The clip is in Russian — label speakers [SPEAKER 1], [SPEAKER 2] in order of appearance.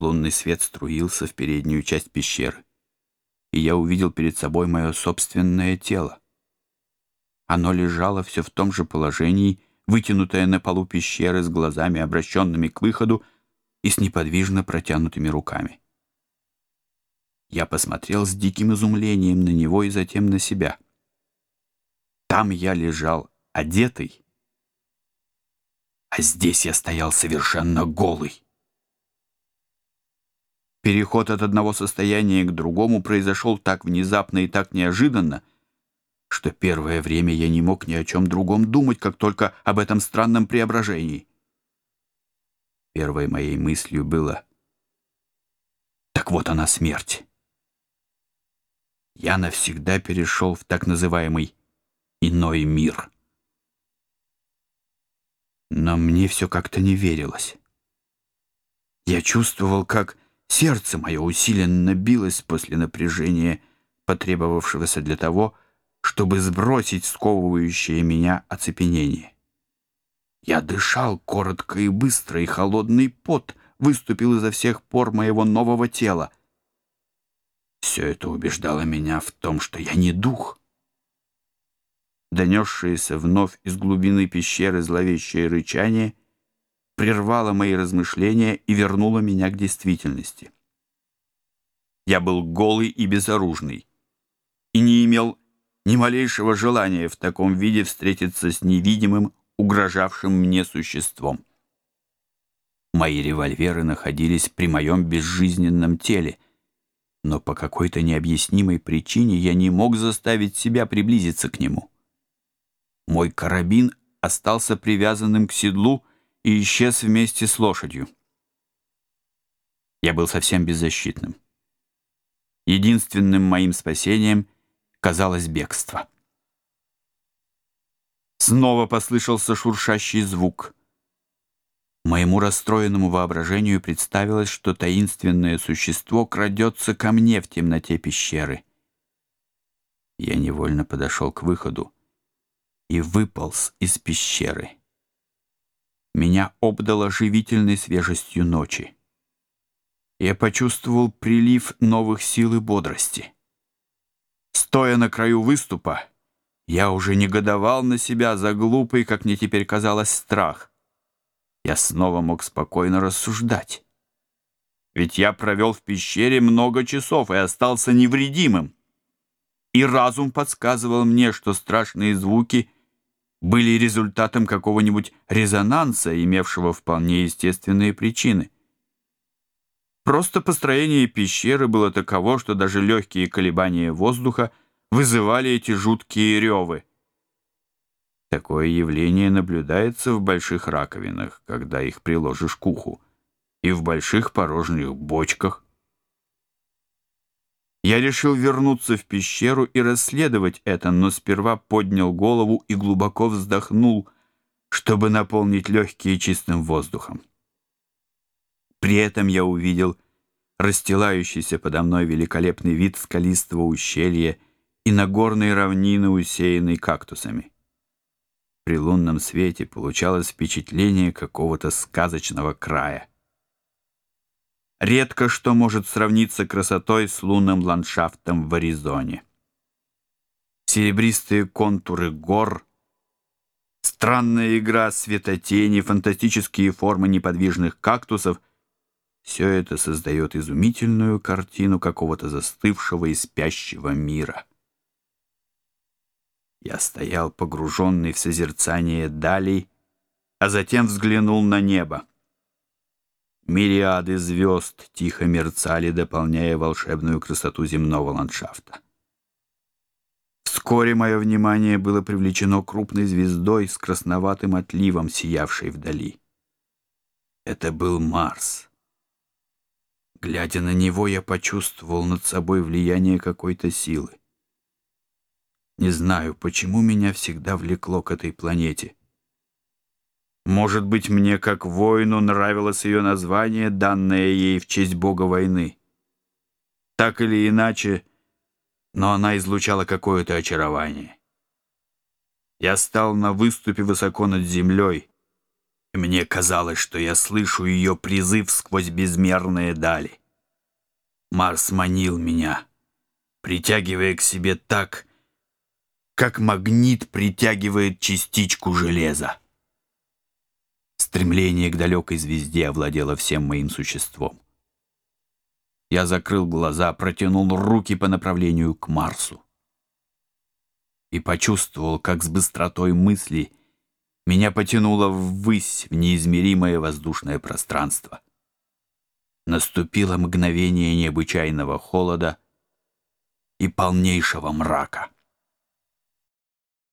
[SPEAKER 1] Лунный свет струился в переднюю часть пещеры, и я увидел перед собой мое собственное тело. Оно лежало все в том же положении, вытянутое на полу пещеры с глазами, обращенными к выходу, и с неподвижно протянутыми руками. Я посмотрел с диким изумлением на него и затем на себя. Там я лежал одетый, а здесь я стоял совершенно голый. Переход от одного состояния к другому произошел так внезапно и так неожиданно, что первое время я не мог ни о чем другом думать, как только об этом странном преображении. Первой моей мыслью было «Так вот она, смерть!» Я навсегда перешел в так называемый «иной мир». Но мне все как-то не верилось. Я чувствовал, как Сердце мое усиленно билось после напряжения, потребовавшегося для того, чтобы сбросить сковывающее меня оцепенение. Я дышал коротко и быстро, и холодный пот выступил изо всех пор моего нового тела. Все это убеждало меня в том, что я не дух. Донесшееся вновь из глубины пещеры зловещее рычание — прервала мои размышления и вернула меня к действительности. Я был голый и безоружный, и не имел ни малейшего желания в таком виде встретиться с невидимым, угрожавшим мне существом. Мои револьверы находились при моем безжизненном теле, но по какой-то необъяснимой причине я не мог заставить себя приблизиться к нему. Мой карабин остался привязанным к седлу, и исчез вместе с лошадью. Я был совсем беззащитным. Единственным моим спасением казалось бегство. Снова послышался шуршащий звук. Моему расстроенному воображению представилось, что таинственное существо крадется ко мне в темноте пещеры. Я невольно подошел к выходу и выполз из пещеры. Меня обдало живительной свежестью ночи. Я почувствовал прилив новых сил и бодрости. Стоя на краю выступа, я уже негодовал на себя за глупый, как мне теперь казалось, страх. Я снова мог спокойно рассуждать. Ведь я провел в пещере много часов и остался невредимым. И разум подсказывал мне, что страшные звуки были результатом какого-нибудь резонанса, имевшего вполне естественные причины. Просто построение пещеры было таково, что даже легкие колебания воздуха вызывали эти жуткие ревы. Такое явление наблюдается в больших раковинах, когда их приложишь к уху, и в больших порожних бочках – я решил вернуться в пещеру и расследовать это, но сперва поднял голову и глубоко вздохнул, чтобы наполнить легкие чистым воздухом. При этом я увидел расстилающийся подо мной великолепный вид скалистого ущелья и нагорной равнины, усеянной кактусами. При лунном свете получалось впечатление какого-то сказочного края редко что может сравниться красотой с лунным ландшафтом в Аризоне. Серебристые контуры гор, странная игра светотени, фантастические формы неподвижных кактусов — все это создает изумительную картину какого-то застывшего и спящего мира. Я стоял погруженный в созерцание далей, а затем взглянул на небо. Мириады звезд тихо мерцали, дополняя волшебную красоту земного ландшафта. Вскоре мое внимание было привлечено крупной звездой с красноватым отливом, сиявшей вдали. Это был Марс. Глядя на него, я почувствовал над собой влияние какой-то силы. Не знаю, почему меня всегда влекло к этой планете — может быть, мне как воину нравилось ее название, данное ей в честь бога войны. Так или иначе, но она излучала какое-то очарование. Я стал на выступе высоко над землей, и мне казалось, что я слышу ее призыв сквозь безмерные дали. Марс манил меня, притягивая к себе так, как магнит притягивает частичку железа. Стремление к далекой звезде овладело всем моим существом. Я закрыл глаза, протянул руки по направлению к Марсу и почувствовал, как с быстротой мысли меня потянуло ввысь в неизмеримое воздушное пространство. Наступило мгновение необычайного холода и полнейшего мрака.